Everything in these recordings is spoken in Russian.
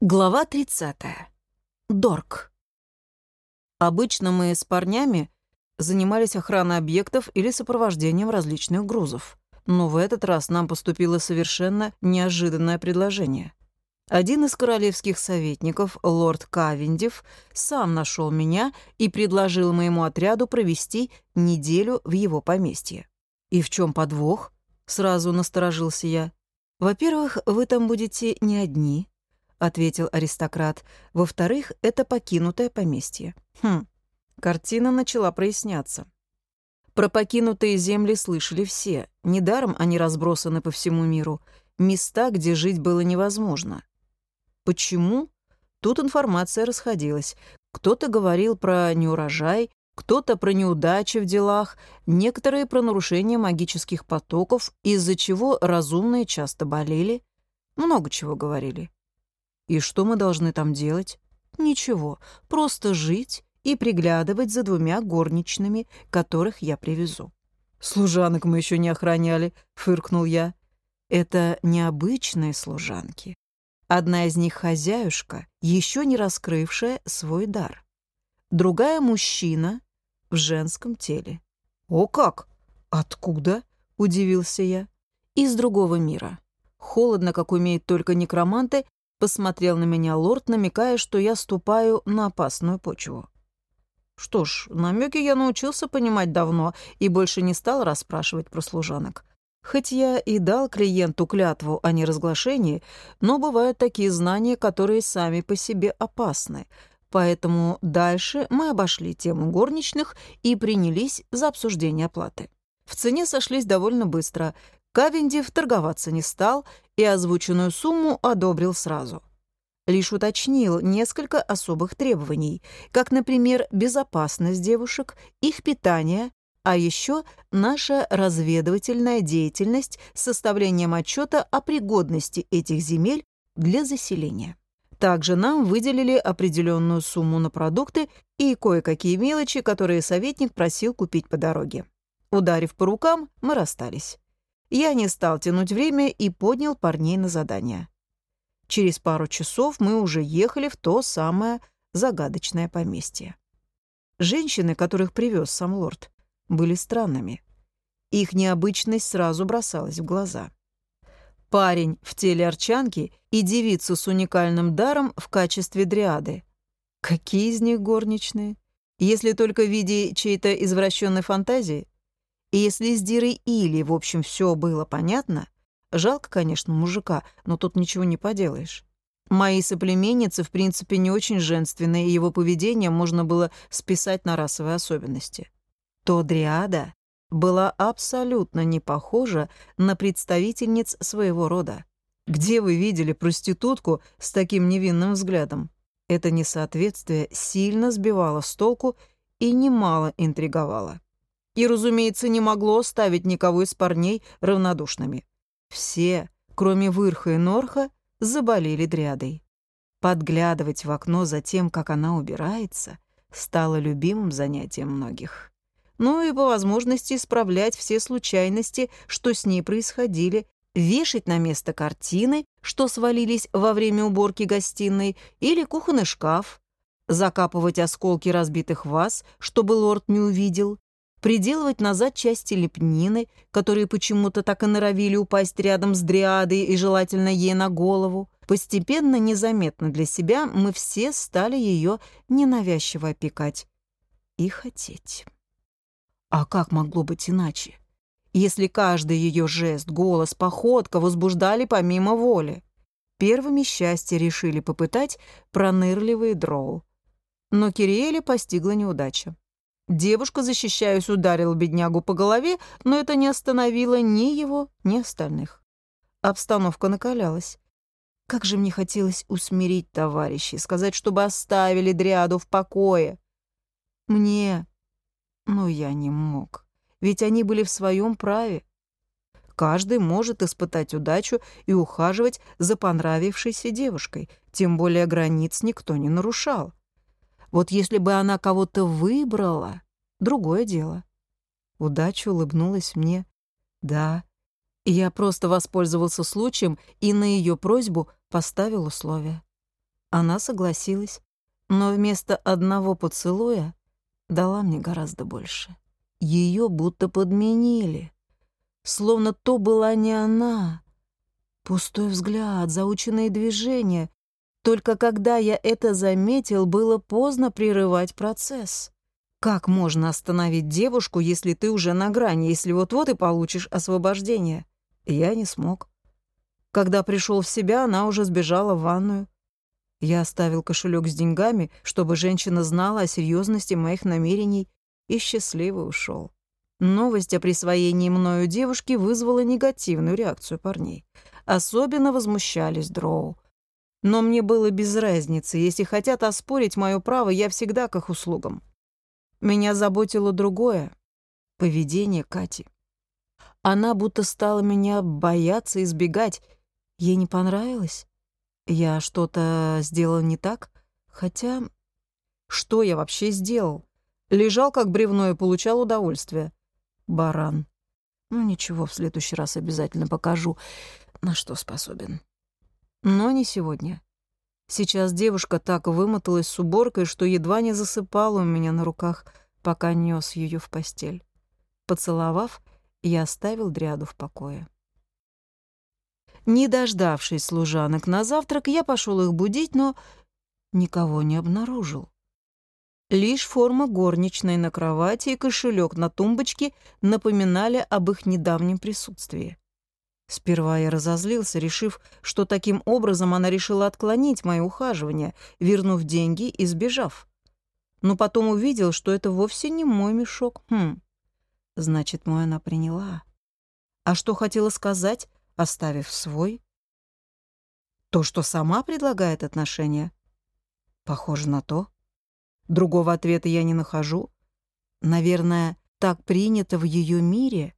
Глава 30. Дорк. Обычно мы с парнями занимались охраной объектов или сопровождением различных грузов. Но в этот раз нам поступило совершенно неожиданное предложение. Один из королевских советников, лорд Кавендив, сам нашел меня и предложил моему отряду провести неделю в его поместье. «И в чем подвох?» — сразу насторожился я. «Во-первых, вы там будете не одни», — ответил аристократ. «Во-вторых, это покинутое поместье». Хм, картина начала проясняться. Про покинутые земли слышали все. Недаром они разбросаны по всему миру. Места, где жить было невозможно. Почему? Тут информация расходилась. Кто-то говорил про неурожай, кто-то про неудачи в делах, некоторые про нарушение магических потоков, из-за чего разумные часто болели. Много чего говорили. И что мы должны там делать? Ничего, просто жить и приглядывать за двумя горничными, которых я привезу. «Служанок мы еще не охраняли», — фыркнул я. «Это необычные служанки. Одна из них хозяюшка, еще не раскрывшая свой дар. Другая — мужчина в женском теле». «О как! Откуда?» — удивился я. «Из другого мира. Холодно, как умеют только некроманты, Посмотрел на меня лорд, намекая, что я ступаю на опасную почву. Что ж, намеки я научился понимать давно и больше не стал расспрашивать про служанок. Хоть я и дал клиенту клятву о неразглашении, но бывают такие знания, которые сами по себе опасны. Поэтому дальше мы обошли тему горничных и принялись за обсуждение оплаты. В цене сошлись довольно быстро. Кавендив торговаться не стал и озвученную сумму одобрил сразу. Лишь уточнил несколько особых требований, как, например, безопасность девушек, их питание, а еще наша разведывательная деятельность с составлением отчета о пригодности этих земель для заселения. Также нам выделили определенную сумму на продукты и кое-какие мелочи, которые советник просил купить по дороге. Ударив по рукам, мы расстались. Я не стал тянуть время и поднял парней на задание. Через пару часов мы уже ехали в то самое загадочное поместье. Женщины, которых привез сам лорд, были странными. Их необычность сразу бросалась в глаза. Парень в теле арчанки и девица с уникальным даром в качестве дриады. Какие из них горничные? Если только в виде чьей-то извращенной фантазии — и если с Дирой Или, в общем, все было понятно, жалко, конечно, мужика, но тут ничего не поделаешь. Мои соплеменницы, в принципе, не очень женственные, и его поведение можно было списать на расовые особенности. То Дриада была абсолютно не похожа на представительниц своего рода. Где вы видели проститутку с таким невинным взглядом? Это несоответствие сильно сбивало с толку и немало интриговало и, разумеется, не могло оставить никого из парней равнодушными. Все, кроме Вырха и Норха, заболели дрядой. Подглядывать в окно за тем, как она убирается, стало любимым занятием многих. Ну и по возможности исправлять все случайности, что с ней происходили, вешать на место картины, что свалились во время уборки гостиной, или кухонный шкаф, закапывать осколки разбитых ваз, чтобы лорд не увидел, приделывать назад части лепнины, которые почему-то так и норовили упасть рядом с дриадой и желательно ей на голову. Постепенно, незаметно для себя, мы все стали ее ненавязчиво опекать и хотеть. А как могло быть иначе? Если каждый ее жест, голос, походка возбуждали помимо воли. Первыми счастье решили попытать пронырливые дроу. Но Кириэле постигла неудача. Девушка, защищаясь, ударила беднягу по голове, но это не остановило ни его, ни остальных. Обстановка накалялась. Как же мне хотелось усмирить товарищей, сказать, чтобы оставили Дриаду в покое. Мне... Но я не мог, ведь они были в своем праве. Каждый может испытать удачу и ухаживать за понравившейся девушкой, тем более границ никто не нарушал. Вот если бы она кого-то выбрала, другое дело. Удача улыбнулась мне. Да, я просто воспользовался случаем и на ее просьбу поставил условия. Она согласилась, но вместо одного поцелуя дала мне гораздо больше. Ее будто подменили, словно то была не она. Пустой взгляд, заученные движения. Только когда я это заметил, было поздно прерывать процесс. Как можно остановить девушку, если ты уже на грани, если вот-вот и получишь освобождение? Я не смог. Когда пришел в себя, она уже сбежала в ванную. Я оставил кошелек с деньгами, чтобы женщина знала о серьезности моих намерений, и счастливо ушел. Новость о присвоении мною девушки вызвала негативную реакцию парней. Особенно возмущались дроу. Но мне было без разницы. Если хотят оспорить мое право, я всегда к их услугам. Меня заботило другое — поведение Кати. Она будто стала меня бояться, избегать. Ей не понравилось? Я что-то сделал не так? Хотя... Что я вообще сделал? Лежал как бревно и получал удовольствие. Баран. Ну ничего, в следующий раз обязательно покажу, на что способен. Но не сегодня. Сейчас девушка так вымоталась с уборкой, что едва не засыпала у меня на руках, пока нес ее в постель. Поцеловав, я оставил дряду в покое. Не дождавшись служанок на завтрак, я пошел их будить, но никого не обнаружил. Лишь форма горничной на кровати и кошелек на тумбочке напоминали об их недавнем присутствии. Сперва я разозлился, решив, что таким образом она решила отклонить мои ухаживания, вернув деньги и сбежав. Но потом увидел, что это вовсе не мой мешок. Хм, значит, мой она приняла. А что хотела сказать, оставив свой? То, что сама предлагает отношения? Похоже на то. Другого ответа я не нахожу. Наверное, так принято в ее мире —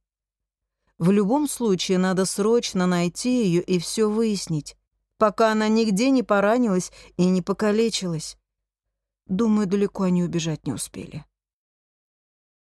в любом случае надо срочно найти ее и все выяснить, пока она нигде не поранилась и не покалечилась. Думаю, далеко они убежать не успели.